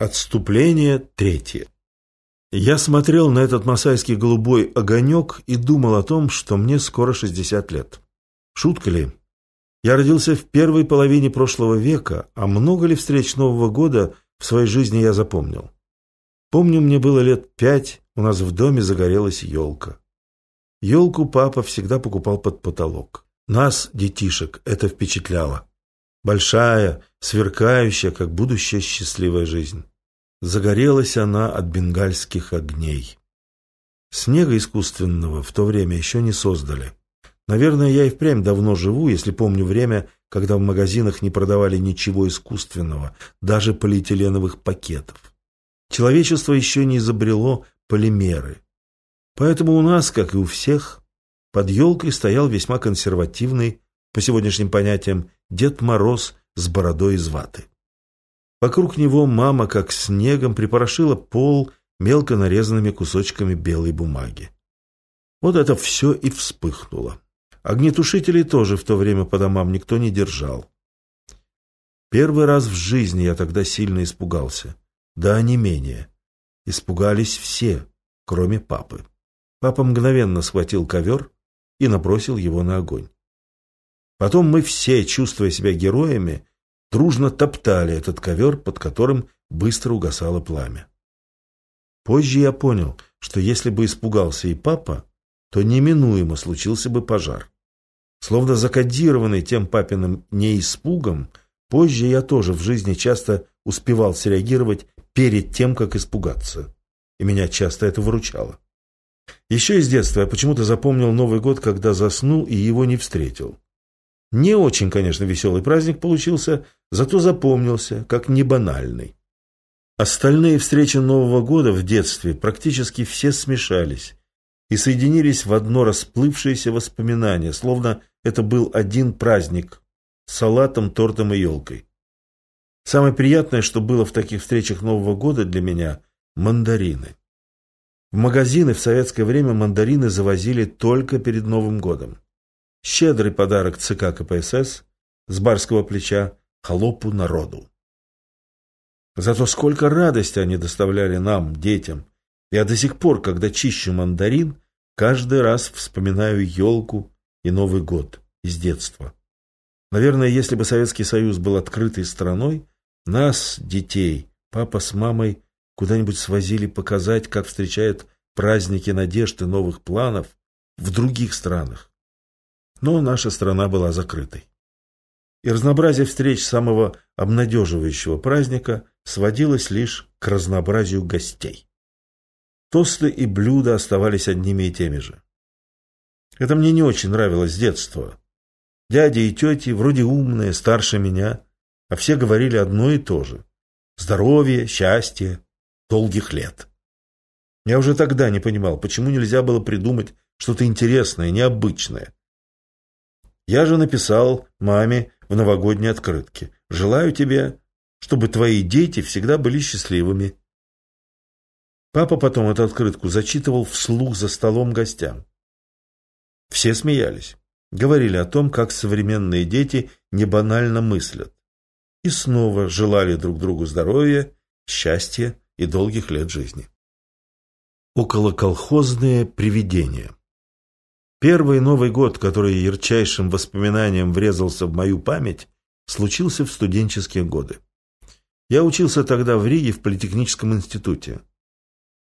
Отступление третье. Я смотрел на этот масайский голубой огонек и думал о том, что мне скоро 60 лет. Шутка ли? Я родился в первой половине прошлого века, а много ли встреч Нового года в своей жизни я запомнил? Помню, мне было лет пять, у нас в доме загорелась елка. Елку папа всегда покупал под потолок. Нас, детишек, это впечатляло. Большая, сверкающая, как будущая счастливая жизнь. Загорелась она от бенгальских огней. Снега искусственного в то время еще не создали. Наверное, я и впрямь давно живу, если помню время, когда в магазинах не продавали ничего искусственного, даже полиэтиленовых пакетов. Человечество еще не изобрело полимеры. Поэтому у нас, как и у всех, под елкой стоял весьма консервативный, по сегодняшним понятиям, Дед Мороз с бородой из ваты. Вокруг него мама, как снегом, припорошила пол мелко нарезанными кусочками белой бумаги. Вот это все и вспыхнуло. Огнетушителей тоже в то время по домам никто не держал. Первый раз в жизни я тогда сильно испугался. Да, не менее. Испугались все, кроме папы. Папа мгновенно схватил ковер и набросил его на огонь. Потом мы все, чувствуя себя героями, дружно топтали этот ковер, под которым быстро угасало пламя. Позже я понял, что если бы испугался и папа, то неминуемо случился бы пожар. Словно закодированный тем папиным неиспугом, позже я тоже в жизни часто успевал среагировать перед тем, как испугаться. И меня часто это выручало. Еще из детства я почему-то запомнил Новый год, когда заснул и его не встретил. Не очень, конечно, веселый праздник получился, зато запомнился, как не банальный. Остальные встречи Нового года в детстве практически все смешались и соединились в одно расплывшееся воспоминание, словно это был один праздник с салатом, тортом и елкой. Самое приятное, что было в таких встречах Нового года для меня – мандарины. В магазины в советское время мандарины завозили только перед Новым годом. Щедрый подарок ЦК КПСС с барского плеча холопу народу. Зато сколько радости они доставляли нам, детям. Я до сих пор, когда чищу мандарин, каждый раз вспоминаю елку и Новый год из детства. Наверное, если бы Советский Союз был открытой страной, нас, детей, папа с мамой куда-нибудь свозили показать, как встречают праздники надежд и новых планов в других странах но наша страна была закрытой. И разнообразие встреч самого обнадеживающего праздника сводилось лишь к разнообразию гостей. Тосты и блюда оставались одними и теми же. Это мне не очень нравилось с детства. Дяди и тети, вроде умные, старше меня, а все говорили одно и то же. Здоровье, счастье, долгих лет. Я уже тогда не понимал, почему нельзя было придумать что-то интересное, необычное, я же написал маме в новогодней открытке. Желаю тебе, чтобы твои дети всегда были счастливыми. Папа потом эту открытку зачитывал вслух за столом гостям. Все смеялись, говорили о том, как современные дети не банально мыслят. И снова желали друг другу здоровья, счастья и долгих лет жизни. Околоколхозные привидения Первый Новый год, который ярчайшим воспоминанием врезался в мою память, случился в студенческие годы. Я учился тогда в Риге в политехническом институте.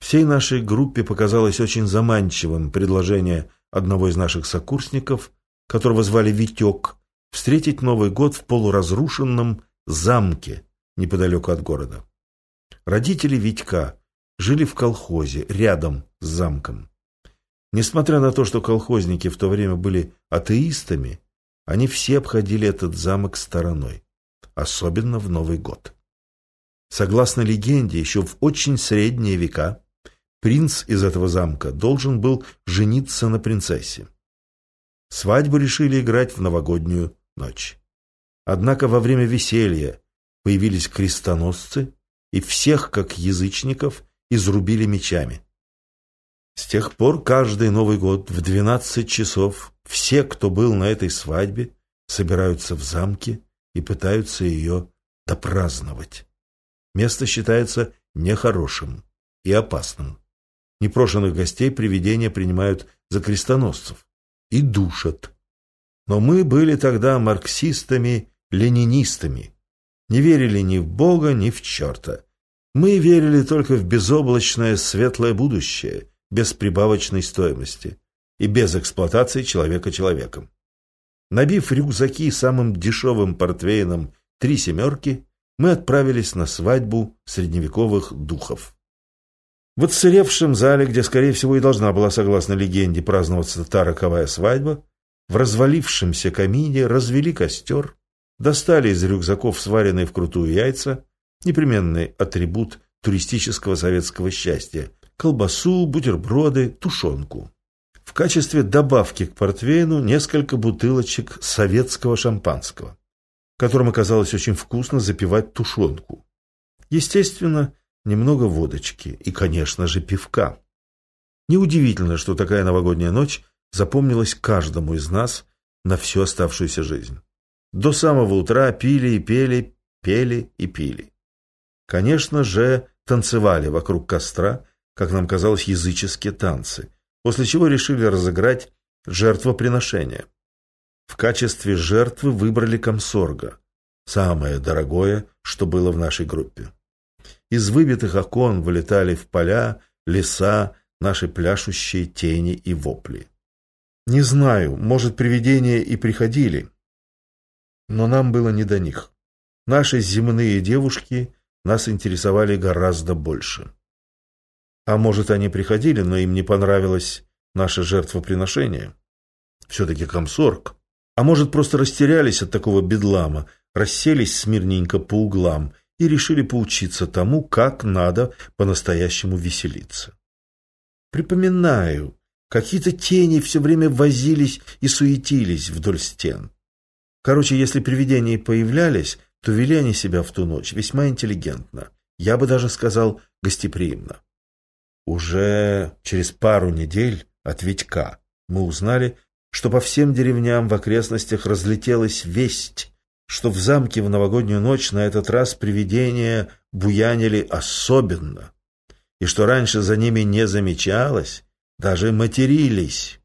Всей нашей группе показалось очень заманчивым предложение одного из наших сокурсников, которого звали Витек, встретить Новый год в полуразрушенном замке неподалеку от города. Родители Витька жили в колхозе рядом с замком. Несмотря на то, что колхозники в то время были атеистами, они все обходили этот замок стороной, особенно в Новый год. Согласно легенде, еще в очень средние века принц из этого замка должен был жениться на принцессе. Свадьбу решили играть в новогоднюю ночь. Однако во время веселья появились крестоносцы и всех, как язычников, изрубили мечами. С тех пор каждый Новый год в 12 часов все, кто был на этой свадьбе, собираются в замке и пытаются ее допраздновать. Место считается нехорошим и опасным. Непрошенных гостей привидения принимают за крестоносцев и душат. Но мы были тогда марксистами-ленинистами, не верили ни в Бога, ни в черта. Мы верили только в безоблачное светлое будущее, без прибавочной стоимости и без эксплуатации человека человеком. Набив рюкзаки самым дешевым портвейном «три семерки», мы отправились на свадьбу средневековых духов. В отсыревшем зале, где, скорее всего, и должна была, согласно легенде, праздноваться та роковая свадьба, в развалившемся камине развели костер, достали из рюкзаков сваренные вкрутую яйца, непременный атрибут туристического советского счастья, колбасу, бутерброды, тушенку. В качестве добавки к портвейну несколько бутылочек советского шампанского, которым оказалось очень вкусно запивать тушенку. Естественно, немного водочки и, конечно же, пивка. Неудивительно, что такая новогодняя ночь запомнилась каждому из нас на всю оставшуюся жизнь. До самого утра пили и пели, пели и пили. Конечно же, танцевали вокруг костра, как нам казалось, языческие танцы, после чего решили разыграть жертвоприношение. В качестве жертвы выбрали комсорга, самое дорогое, что было в нашей группе. Из выбитых окон вылетали в поля, леса, наши пляшущие тени и вопли. Не знаю, может, привидения и приходили, но нам было не до них. Наши земные девушки нас интересовали гораздо больше. А может, они приходили, но им не понравилось наше жертвоприношение? Все-таки комсорг. А может, просто растерялись от такого бедлама, расселись смирненько по углам и решили поучиться тому, как надо по-настоящему веселиться. Припоминаю, какие-то тени все время возились и суетились вдоль стен. Короче, если привидения появлялись, то вели они себя в ту ночь весьма интеллигентно. Я бы даже сказал гостеприимно. Уже через пару недель от Витька мы узнали, что по всем деревням в окрестностях разлетелась весть, что в замке в новогоднюю ночь на этот раз привидения буянили особенно, и что раньше за ними не замечалось, даже матерились.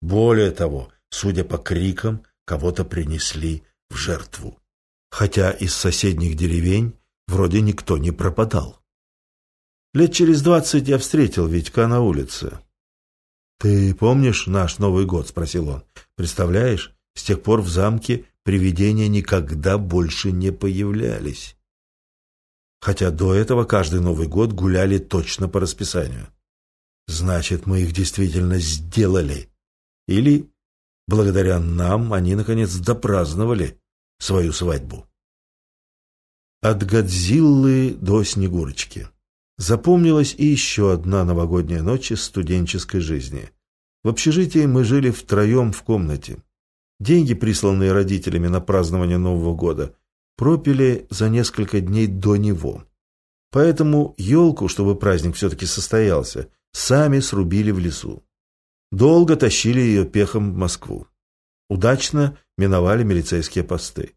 Более того, судя по крикам, кого-то принесли в жертву. Хотя из соседних деревень вроде никто не пропадал. Лет через двадцать я встретил Витька на улице. «Ты помнишь наш Новый год?» – спросил он. «Представляешь, с тех пор в замке привидения никогда больше не появлялись. Хотя до этого каждый Новый год гуляли точно по расписанию. Значит, мы их действительно сделали. Или Благодаря нам они, наконец, допраздновали свою свадьбу. От Годзиллы до Снегурочки. Запомнилась и еще одна новогодняя ночь из студенческой жизни. В общежитии мы жили втроем в комнате. Деньги, присланные родителями на празднование Нового года, пропили за несколько дней до него. Поэтому елку, чтобы праздник все-таки состоялся, сами срубили в лесу. Долго тащили ее пехом в Москву. Удачно миновали милицейские посты.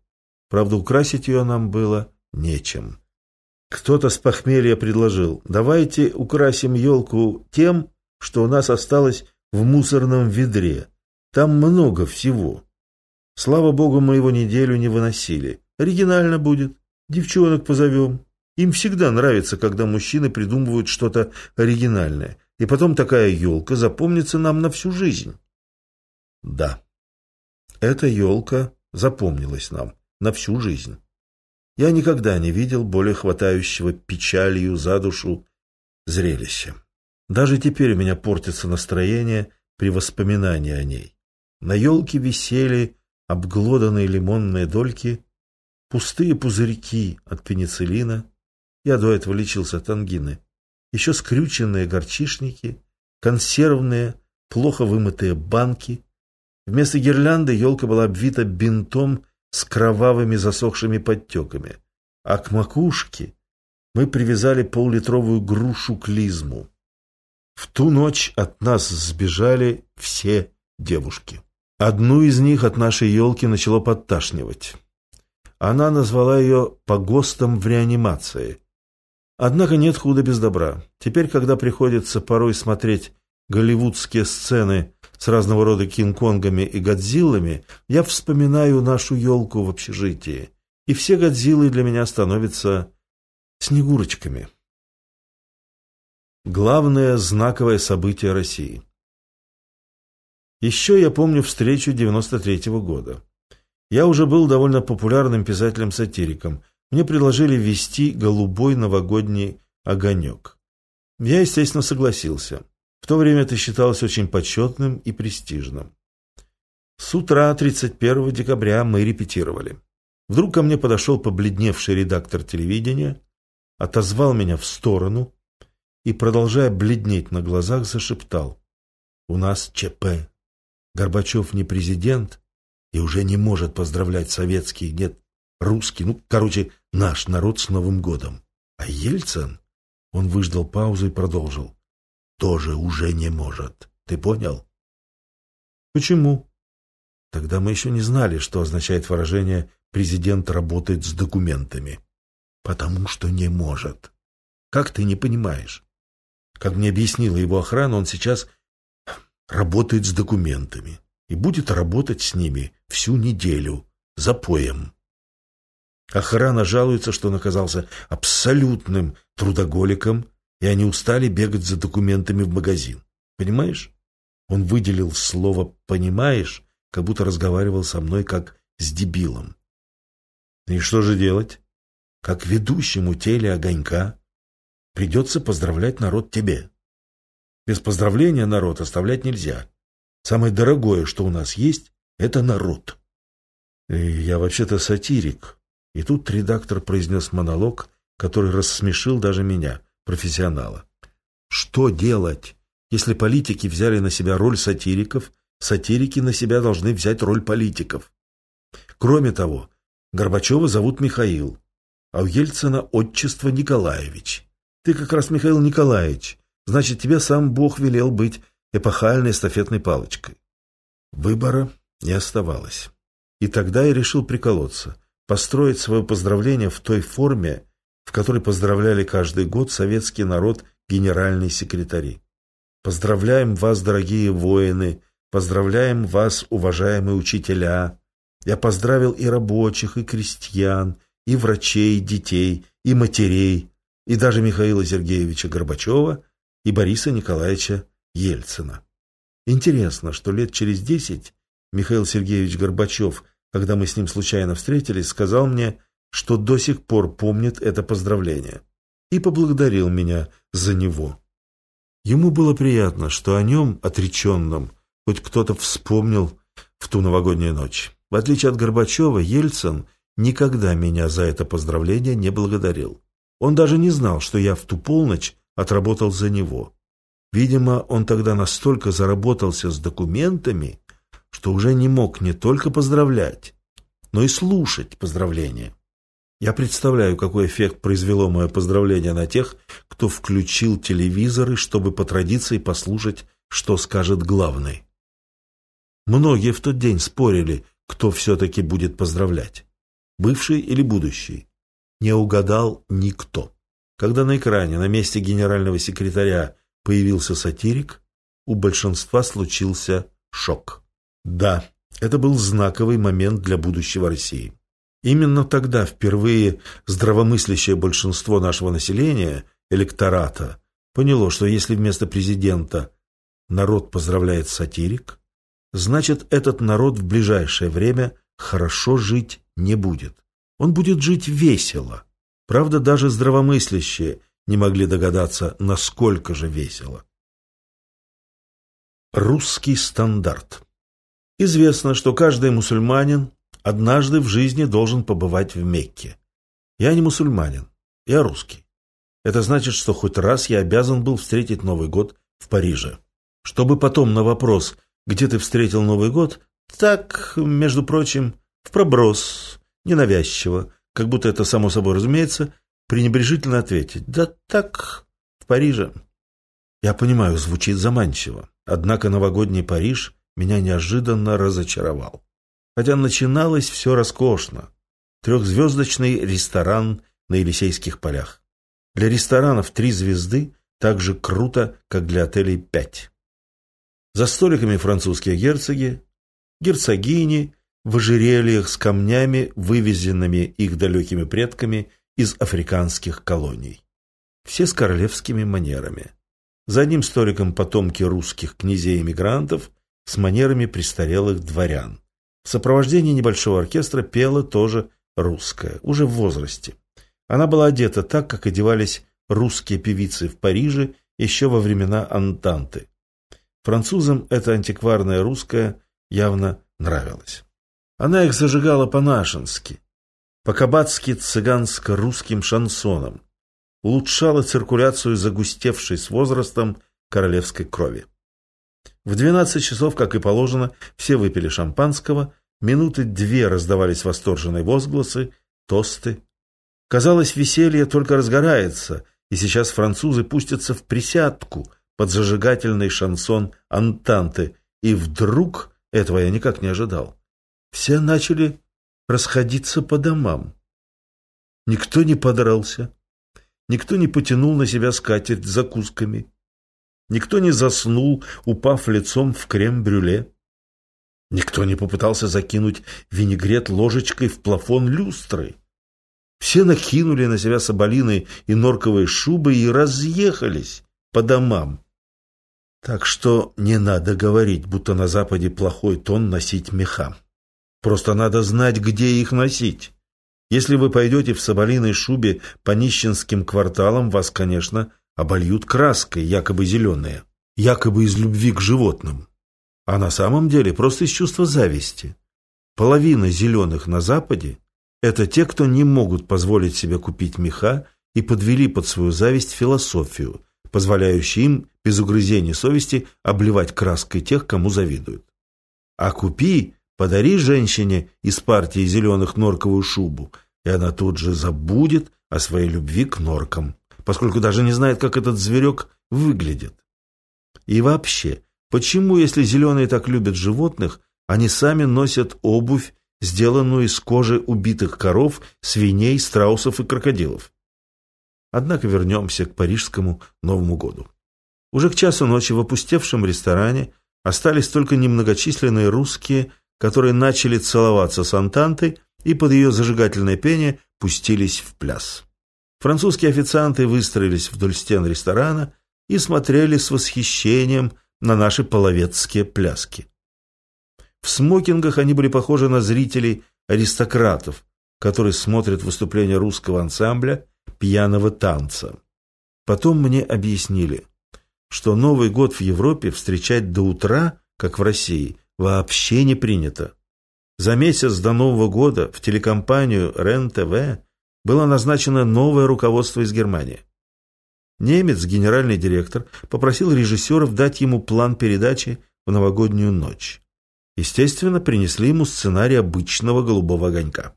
Правда, украсить ее нам было нечем. Кто-то с похмелья предложил, давайте украсим елку тем, что у нас осталось в мусорном ведре. Там много всего. Слава богу, мы его неделю не выносили. Оригинально будет. Девчонок позовем. Им всегда нравится, когда мужчины придумывают что-то оригинальное. И потом такая елка запомнится нам на всю жизнь. Да, эта елка запомнилась нам на всю жизнь. Я никогда не видел более хватающего печалью за душу зрелища. Даже теперь у меня портится настроение при воспоминании о ней. На елке висели обглоданные лимонные дольки, пустые пузырьки от пенициллина. Я до этого лечился от ангины еще скрюченные горчишники, консервные, плохо вымытые банки. Вместо гирлянды елка была обвита бинтом с кровавыми засохшими подтеками, а к макушке мы привязали поллитровую грушу клизму. В ту ночь от нас сбежали все девушки. Одну из них от нашей елки начало подташнивать. Она назвала ее «погостом в реанимации», Однако нет худа без добра. Теперь, когда приходится порой смотреть голливудские сцены с разного рода Кинг-Конгами и Годзиллами, я вспоминаю нашу елку в общежитии. И все Годзиллы для меня становятся снегурочками. Главное знаковое событие России. Еще я помню встречу 93 -го года. Я уже был довольно популярным писателем-сатириком. Мне предложили ввести голубой новогодний огонек. Я, естественно, согласился. В то время это считалось очень почетным и престижным. С утра 31 декабря мы репетировали. Вдруг ко мне подошел побледневший редактор телевидения, отозвал меня в сторону и, продолжая бледнеть на глазах, зашептал. «У нас ЧП. Горбачев не президент и уже не может поздравлять советский, нет, русский, ну, короче, наш народ с Новым годом. А Ельцин, он выждал паузу и продолжил, тоже уже не может. Ты понял? Почему? Тогда мы еще не знали, что означает выражение «президент работает с документами». Потому что не может. Как ты не понимаешь? Как мне объяснила его охрана, он сейчас работает с документами и будет работать с ними всю неделю, за поем. Охрана жалуется, что он оказался абсолютным трудоголиком, и они устали бегать за документами в магазин. Понимаешь? Он выделил слово «понимаешь», как будто разговаривал со мной как с дебилом. И что же делать? Как ведущему теле огонька придется поздравлять народ тебе. Без поздравления народ оставлять нельзя. Самое дорогое, что у нас есть, это народ. И я вообще-то сатирик. И тут редактор произнес монолог, который рассмешил даже меня, профессионала. Что делать, если политики взяли на себя роль сатириков, сатирики на себя должны взять роль политиков? Кроме того, Горбачева зовут Михаил, а у Ельцина отчество Николаевич. Ты как раз Михаил Николаевич, значит, тебе сам Бог велел быть эпохальной эстафетной палочкой. Выбора не оставалось. И тогда я решил приколоться, построить свое поздравление в той форме, в которой поздравляли каждый год советский народ генеральные секретари. Поздравляем вас, дорогие воины, поздравляем вас, уважаемые учителя. Я поздравил и рабочих, и крестьян, и врачей, и детей, и матерей, и даже Михаила Сергеевича Горбачева и Бориса Николаевича Ельцина. Интересно, что лет через десять Михаил Сергеевич Горбачев, когда мы с ним случайно встретились, сказал мне, что до сих пор помнит это поздравление и поблагодарил меня за него. Ему было приятно, что о нем, отреченном, хоть кто-то вспомнил в ту новогоднюю ночь. В отличие от Горбачева, Ельцин никогда меня за это поздравление не благодарил. Он даже не знал, что я в ту полночь отработал за него. Видимо, он тогда настолько заработался с документами, что уже не мог не только поздравлять, но и слушать поздравления. Я представляю, какой эффект произвело мое поздравление на тех, кто включил телевизоры, чтобы по традиции послушать, что скажет главный. Многие в тот день спорили, кто все-таки будет поздравлять, бывший или будущий. Не угадал никто. Когда на экране на месте генерального секретаря появился сатирик, у большинства случился шок. Да, это был знаковый момент для будущего России. Именно тогда впервые здравомыслящее большинство нашего населения, электората, поняло, что если вместо президента народ поздравляет сатирик, значит этот народ в ближайшее время хорошо жить не будет. Он будет жить весело. Правда, даже здравомыслящие не могли догадаться, насколько же весело. Русский стандарт. Известно, что каждый мусульманин однажды в жизни должен побывать в Мекке. Я не мусульманин, я русский. Это значит, что хоть раз я обязан был встретить Новый год в Париже. Чтобы потом на вопрос, где ты встретил Новый год, так, между прочим, в проброс, ненавязчиво, как будто это само собой разумеется, пренебрежительно ответить «Да так, в Париже». Я понимаю, звучит заманчиво, однако новогодний Париж меня неожиданно разочаровал. Хотя начиналось все роскошно. Трехзвездочный ресторан на Елисейских полях. Для ресторанов три звезды так же круто, как для отелей пять. За столиками французские герцоги, герцогини в ожерельях с камнями, вывезенными их далекими предками из африканских колоний. Все с королевскими манерами. За одним столиком потомки русских князей-эмигрантов с манерами престарелых дворян. В сопровождении небольшого оркестра пела тоже русская, уже в возрасте. Она была одета так, как одевались русские певицы в Париже еще во времена Антанты. Французам эта антикварная русская явно нравилась. Она их зажигала по-нашенски, по-кабацки цыганско-русским шансоном, улучшала циркуляцию загустевшей с возрастом королевской крови. В 12 часов, как и положено, все выпили шампанского, минуты две раздавались восторженные возгласы, тосты. Казалось, веселье только разгорается, и сейчас французы пустятся в присядку под зажигательный шансон Антанты, и вдруг, этого я никак не ожидал, все начали расходиться по домам. Никто не подрался, никто не потянул на себя скатерть закусками, никто не заснул, упав лицом в крем-брюле, никто не попытался закинуть винегрет ложечкой в плафон люстры. Все накинули на себя соболиные и норковые шубы и разъехались по домам. Так что не надо говорить, будто на Западе плохой тон носить меха. Просто надо знать, где их носить. Если вы пойдете в соболиной шубе по нищенским кварталам, вас, конечно, обольют краской, якобы зеленые, якобы из любви к животным. А на самом деле просто из чувства зависти. Половина зеленых на Западе – это те, кто не могут позволить себе купить меха и подвели под свою зависть философию, позволяющую им без угрызений совести обливать краской тех, кому завидуют. А купи Подари женщине из партии зеленых норковую шубу, и она тут же забудет о своей любви к норкам, поскольку даже не знает, как этот зверек выглядит. И вообще, почему, если зеленые так любят животных, они сами носят обувь, сделанную из кожи убитых коров, свиней, страусов и крокодилов? Однако вернемся к парижскому Новому году. Уже к часу ночи в опустевшем ресторане остались только немногочисленные русские, которые начали целоваться с Антантой и под ее зажигательное пение пустились в пляс. Французские официанты выстроились вдоль стен ресторана и смотрели с восхищением на наши половецкие пляски. В смокингах они были похожи на зрителей аристократов, которые смотрят выступление русского ансамбля пьяного танца. Потом мне объяснили, что Новый год в Европе встречать до утра, как в России, вообще не принято. За месяц до Нового года в телекомпанию РЕН-ТВ было назначено новое руководство из Германии. Немец, генеральный директор, попросил режиссеров дать ему план передачи в новогоднюю ночь. Естественно, принесли ему сценарий обычного «Голубого огонька».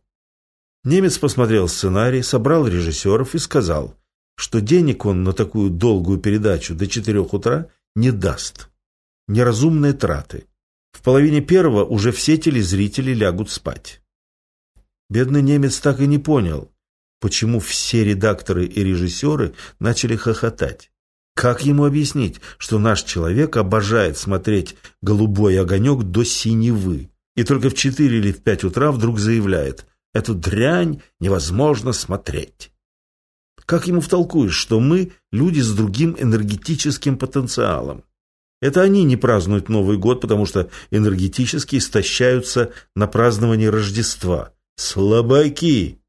Немец посмотрел сценарий, собрал режиссеров и сказал, что денег он на такую долгую передачу до четырех утра не даст. Неразумные траты. В половине первого уже все телезрители лягут спать. Бедный немец так и не понял, почему все редакторы и режиссеры начали хохотать. Как ему объяснить, что наш человек обожает смотреть «Голубой огонек» до синевы, и только в четыре или в пять утра вдруг заявляет «Эту дрянь невозможно смотреть». Как ему втолкуешь, что мы люди с другим энергетическим потенциалом? Это они не празднуют Новый год, потому что энергетически истощаются на праздновании Рождества. Слабаки!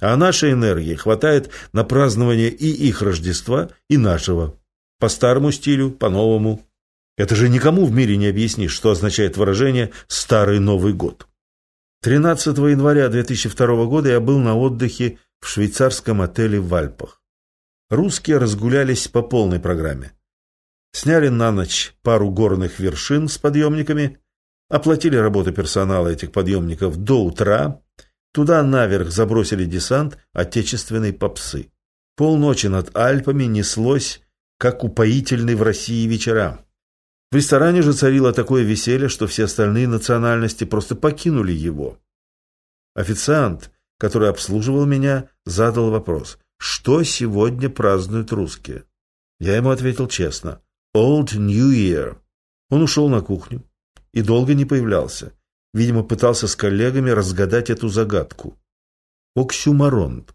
А нашей энергии хватает на празднование и их Рождества, и нашего. По старому стилю, по новому. Это же никому в мире не объяснишь, что означает выражение «старый Новый год». 13 января 2002 года я был на отдыхе в швейцарском отеле в Альпах. Русские разгулялись по полной программе. Сняли на ночь пару горных вершин с подъемниками, оплатили работу персонала этих подъемников до утра, туда наверх забросили десант отечественной попсы. Полночи над Альпами неслось, как упоительный в России вечера. В ресторане же царило такое веселье, что все остальные национальности просто покинули его. Официант, который обслуживал меня, задал вопрос. что сегодня празднуют русские. Я ему ответил честно. Old New Year. Он ушел на кухню и долго не появлялся. Видимо, пытался с коллегами разгадать эту загадку. Оксюмарон.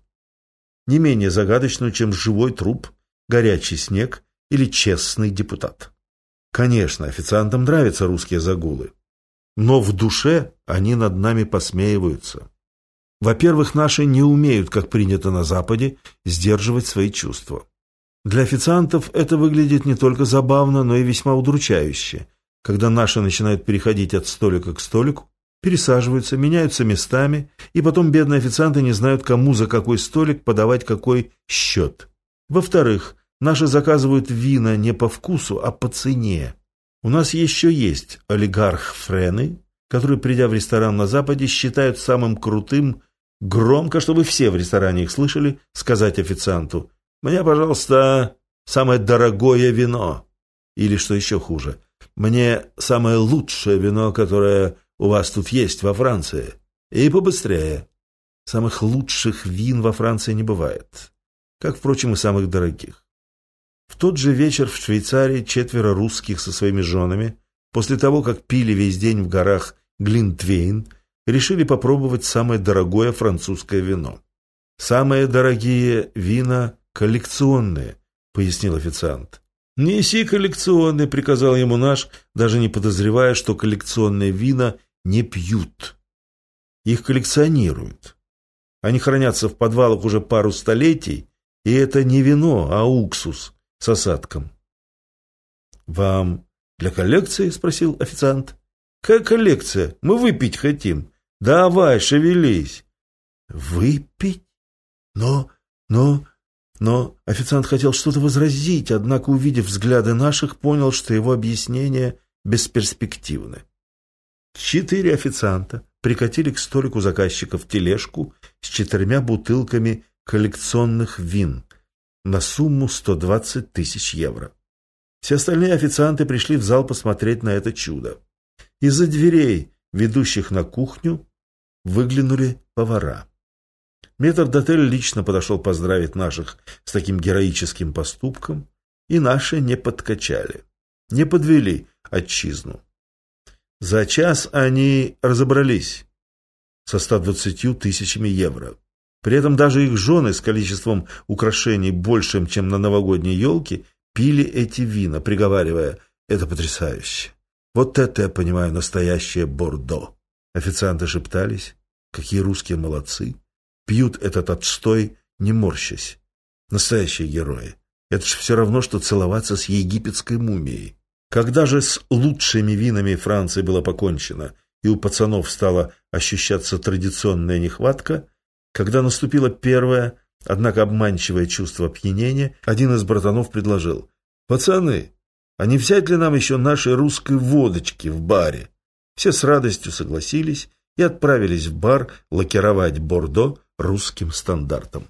Не менее загадочную, чем живой труп, горячий снег или честный депутат. Конечно, официантам нравятся русские загулы. Но в душе они над нами посмеиваются. Во-первых, наши не умеют, как принято на Западе, сдерживать свои чувства. Для официантов это выглядит не только забавно, но и весьма удручающе, когда наши начинают переходить от столика к столику, пересаживаются, меняются местами, и потом бедные официанты не знают, кому за какой столик подавать какой счет. Во-вторых, наши заказывают вина не по вкусу, а по цене. У нас еще есть олигарх Френы, который, придя в ресторан на Западе, считают самым крутым, громко, чтобы все в ресторане их слышали, сказать официанту «Мне, пожалуйста, самое дорогое вино». Или, что еще хуже, «Мне самое лучшее вино, которое у вас тут есть во Франции. И побыстрее». Самых лучших вин во Франции не бывает, как, впрочем, и самых дорогих. В тот же вечер в Швейцарии четверо русских со своими женами, после того, как пили весь день в горах Глинтвейн, решили попробовать самое дорогое французское вино. «Самые дорогие вина коллекционные», — пояснил официант. «Неси коллекционные», — приказал ему наш, даже не подозревая, что коллекционные вина не пьют. Их коллекционируют. Они хранятся в подвалах уже пару столетий, и это не вино, а уксус, с осадком. «Вам для коллекции?» – спросил официант. «Какая коллекция? Мы выпить хотим. Давай, шевелись». «Выпить? Но, но, но...» Официант хотел что-то возразить, однако, увидев взгляды наших, понял, что его объяснения бесперспективны. Четыре официанта прикатили к столику заказчиков тележку с четырьмя бутылками коллекционных вин, на сумму 120 тысяч евро. Все остальные официанты пришли в зал посмотреть на это чудо. Из-за дверей, ведущих на кухню, выглянули повара. Метрдотель лично подошел поздравить наших с таким героическим поступком, и наши не подкачали, не подвели отчизну. За час они разобрались со 120 тысячами евро. При этом даже их жены с количеством украшений большим, чем на новогодней елке, пили эти вина, приговаривая «это потрясающе». Вот это я понимаю настоящее Бордо. Официанты шептались, какие русские молодцы. Пьют этот отстой, не морщась. Настоящие герои. Это же все равно, что целоваться с египетской мумией. Когда же с лучшими винами Франции было покончено, и у пацанов стала ощущаться традиционная нехватка, когда наступило первое, однако обманчивое чувство опьянения, один из братанов предложил. «Пацаны, а не взять ли нам еще нашей русской водочки в баре?» Все с радостью согласились и отправились в бар лакировать Бордо русским стандартом.